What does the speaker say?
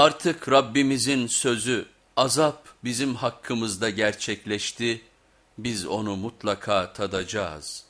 Artık Rabbimizin sözü azap bizim hakkımızda gerçekleşti, biz onu mutlaka tadacağız.''